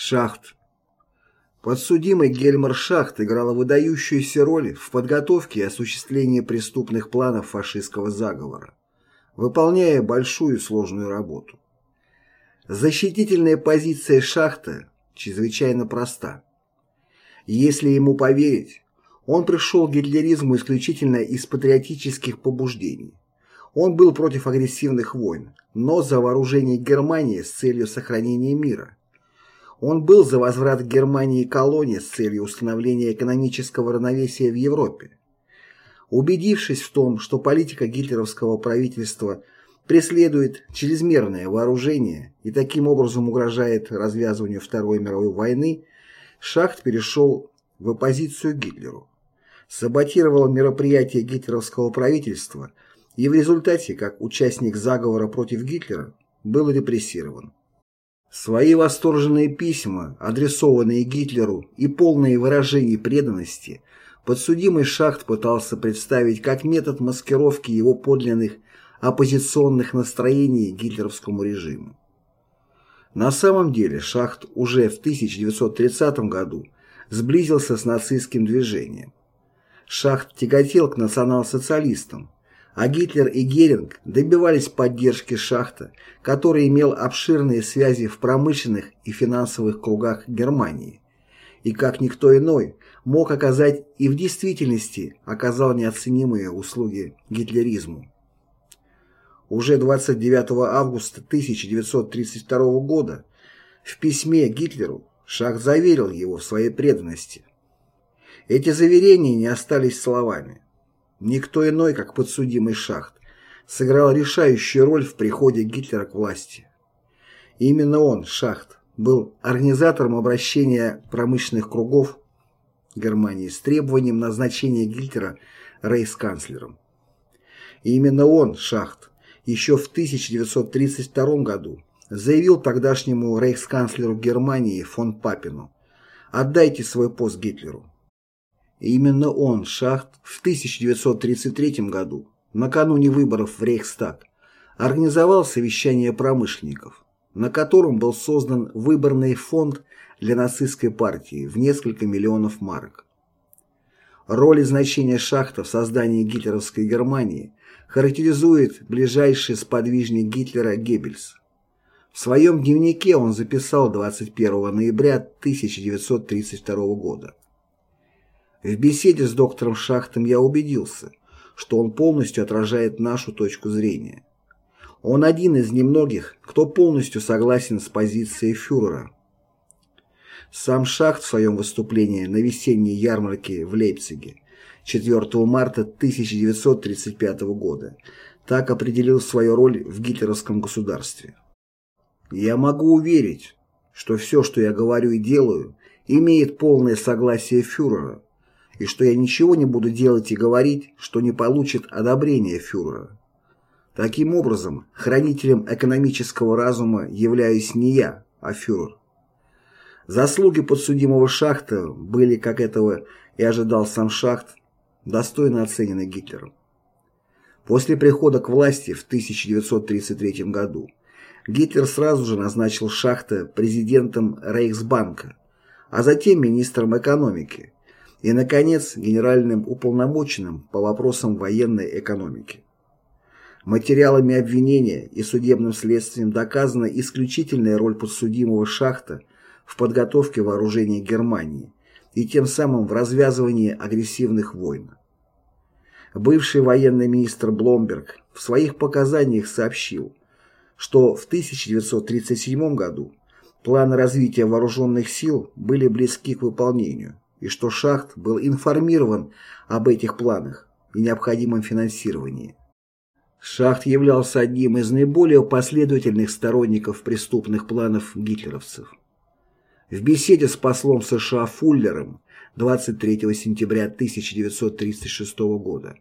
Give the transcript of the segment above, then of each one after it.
Шахт. Подсудимый Гельмар Шахт играл выдающуюся роль в подготовке и осуществлении преступных планов фашистского заговора, выполняя большую сложную работу. Защитительная позиция Шахта чрезвычайно проста. Если ему поверить, он пришел к гитлеризму исключительно из патриотических побуждений. Он был против агрессивных войн, но за вооружение Германии с целью сохранения мира. Он был за возврат Германии колонии с целью установления экономического равновесия в Европе. Убедившись в том, что политика гитлеровского правительства преследует чрезмерное вооружение и таким образом угрожает развязыванию Второй мировой войны, Шахт перешел в оппозицию Гитлеру, саботировал мероприятия гитлеровского правительства и в результате, как участник заговора против Гитлера, был репрессирован. Свои восторженные письма, адресованные Гитлеру и полные выражений преданности, подсудимый Шахт пытался представить как метод маскировки его подлинных оппозиционных настроений гитлеровскому режиму. На самом деле Шахт уже в 1930 году сблизился с нацистским движением. Шахт тяготел к национал-социалистам, а Гитлер и Геринг добивались поддержки Шахта, который имел обширные связи в промышленных и финансовых кругах Германии, и как никто иной мог оказать и в действительности оказал неоценимые услуги гитлеризму. Уже 29 августа 1932 года в письме Гитлеру Шахт заверил его в своей преданности. Эти заверения не остались словами. Никто иной, как подсудимый Шахт, сыграл решающую роль в приходе Гитлера к власти. именно он, Шахт, был организатором обращения промышленных кругов Германии с требованием назначения Гитлера рейхсканцлером. И именно он, Шахт, еще в 1932 году заявил тогдашнему рейхсканцлеру Германии фон Папину «Отдайте свой пост Гитлеру». Именно он, Шахт, в 1933 году, накануне выборов в Рейхстаг, организовал совещание промышленников, на котором был создан выборный фонд для нацистской партии в несколько миллионов марок. Роль и значение Шахта в создании гитлеровской Германии характеризует ближайший сподвижник Гитлера Геббельс. В своем дневнике он записал 21 ноября 1932 года. В беседе с доктором Шахтом я убедился, что он полностью отражает нашу точку зрения. Он один из немногих, кто полностью согласен с позицией фюрера. Сам Шахт в своем выступлении на весенней ярмарке в Лейпциге 4 марта 1935 года так определил свою роль в гитлеровском государстве. «Я могу уверить, что все, что я говорю и делаю, имеет полное согласие фюрера, и что я ничего не буду делать и говорить, что не получит одобрения фюрера. Таким образом, хранителем экономического разума являюсь не я, а фюрер. Заслуги подсудимого Шахта были, как этого и ожидал сам Шахт, достойно оценены Гитлером. После прихода к власти в 1933 году Гитлер сразу же назначил Шахта президентом Рейхсбанка, а затем министром экономики, и, наконец, генеральным уполномоченным по вопросам военной экономики. Материалами обвинения и судебным следствием доказана исключительная роль подсудимого Шахта в подготовке вооружений Германии и тем самым в развязывании агрессивных войн. Бывший военный министр Бломберг в своих показаниях сообщил, что в 1937 году планы развития вооруженных сил были близки к выполнению – и что Шахт был информирован об этих планах и необходимом финансировании. Шахт являлся одним из наиболее последовательных сторонников преступных планов гитлеровцев. В беседе с послом США Фуллером 23 сентября 1936 года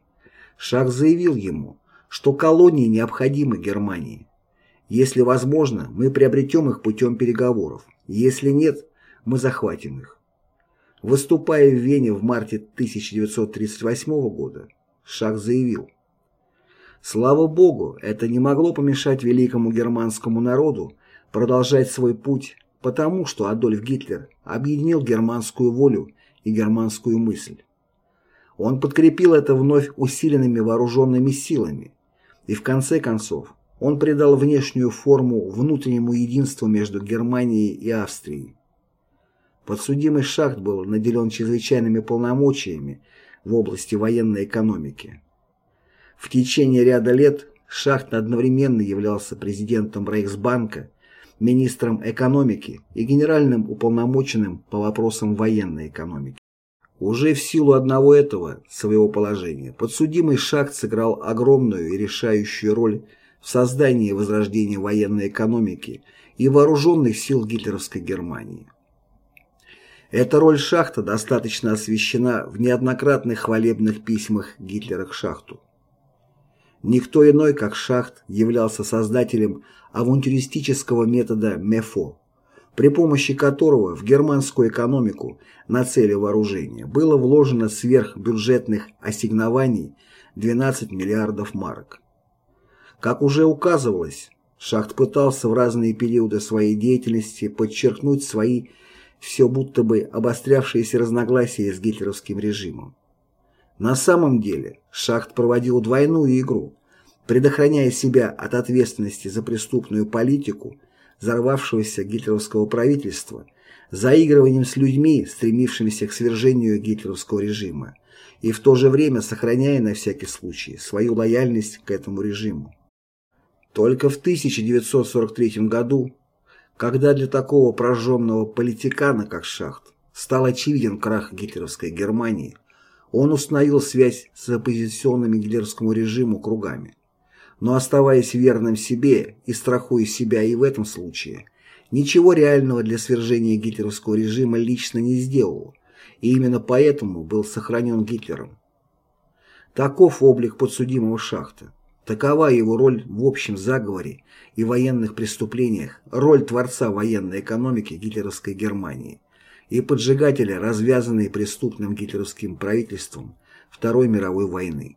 Шахт заявил ему, что колонии необходимы Германии. Если возможно, мы приобретем их путем переговоров. Если нет, мы захватим их. Выступая в Вене в марте 1938 года, Шах заявил, «Слава Богу, это не могло помешать великому германскому народу продолжать свой путь потому, что Адольф Гитлер объединил германскую волю и германскую мысль. Он подкрепил это вновь усиленными вооруженными силами, и в конце концов он придал внешнюю форму внутреннему единству между Германией и Австрией. Подсудимый Шахт был наделен чрезвычайными полномочиями в области военной экономики. В течение ряда лет Шахт одновременно являлся президентом Рейхсбанка, министром экономики и генеральным уполномоченным по вопросам военной экономики. Уже в силу одного этого своего положения подсудимый Шахт сыграл огромную и решающую роль в создании и возрождении военной экономики и вооруженных сил гитлеровской Германии. Эта роль Шахта достаточно освещена в неоднократных хвалебных письмах Гитлера к Шахту. Никто иной, как Шахт, являлся создателем авантюристического метода МЕФО, при помощи которого в германскую экономику на цели вооружения было вложено сверхбюджетных ассигнований 12 миллиардов марок. Как уже указывалось, Шахт пытался в разные периоды своей деятельности подчеркнуть свои все будто бы обострявшиеся разногласия с гитлеровским режимом. На самом деле Шахт проводил двойную игру, предохраняя себя от ответственности за преступную политику взорвавшегося гитлеровского правительства, заигрыванием с людьми, стремившимися к свержению гитлеровского режима, и в то же время сохраняя на всякий случай свою лояльность к этому режиму. Только в 1943 году, когда для такого прожженного политикана, как Шахт, стал очевиден крах гитлеровской Германии, он установил связь с оппозиционными гитлеровскому режиму кругами. Но оставаясь верным себе и страхуя себя и в этом случае, ничего реального для свержения гитлеровского режима лично не сделал, и именно поэтому был сохранен Гитлером. Таков облик подсудимого Шахта. Такова его роль в общем заговоре и военных преступлениях, роль творца военной экономики гитлеровской Германии и поджигателя развязанной преступным гитлеровским правительством Второй мировой войны.